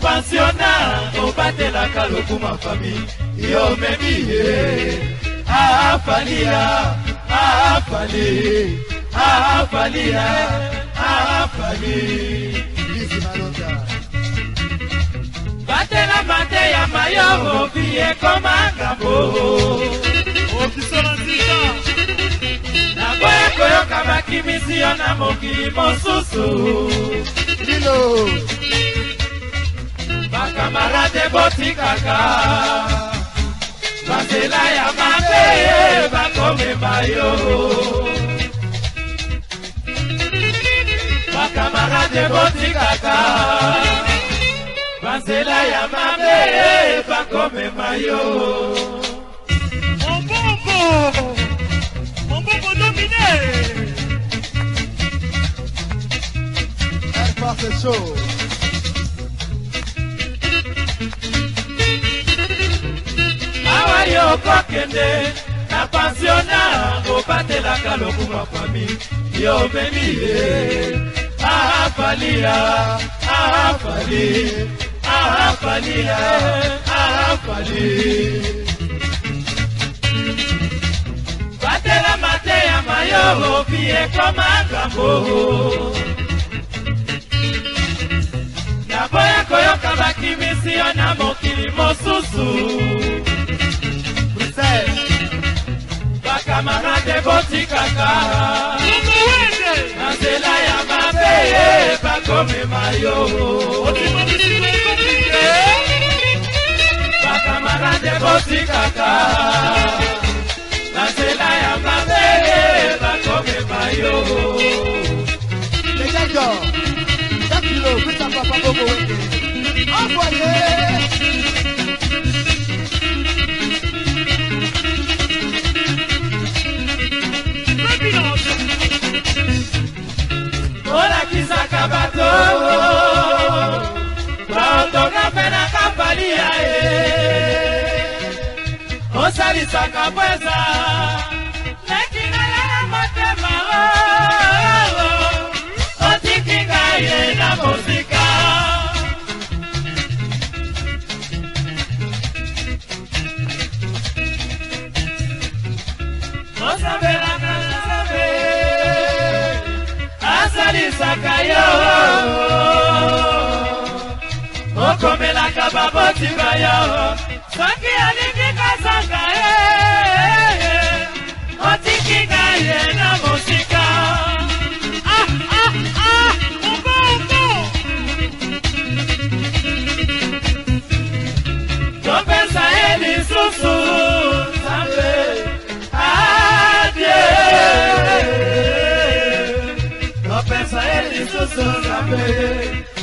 bapansiona obatelaka lokuma fami yo memi ye afalia afali afalia afali batela mate ya mayo obi ekoma ngambo oh, nakoya koyoka bakimisio na mokili mosusu lilo ebotikaka banzela ya mabe bakomema yo bakamarade ebotikaka banzela ya mabe bakomema yo moboko moboko domine Parfait show. okokende na pansiona obatelaka lokumu fami yo omemi ye ahafalia ahafali ahafalia ahafali batela mateyama yo ofi ekoma ngambo naboya koyoka bakimisio na mokili mosusu sẹ́. Kàkà màmá dé bó ti kàkà. Màṣẹ́lá yà máa bẹ̀yẹ̀ bàkọ́ mi máa yọ. Kàkà màmá dé bó ti kàkà. Màṣẹ́lá yà máa bẹ̀yẹ̀ bàkọ́ mi máa yọ. Lẹ́jọ́ sákìlò Mr. Papa Bobo Wende. Ọ̀pọ̀ yẹn. ebebisaka bato batonga mpe na kampani ya ye osalisaka mpo eza àjọba bó ti bẹ̀yà o. sọ́kì oníkíkà sàkà ẹ̀ ó ti kíkà yẹn náà mo sì ká. Profesa